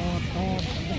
bam, bam.